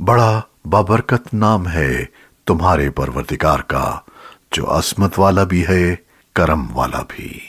बड़ा बाबरकत नाम है तुम्हारे परवरदिगार का, जो असमत वाला भी है, करम वाला भी।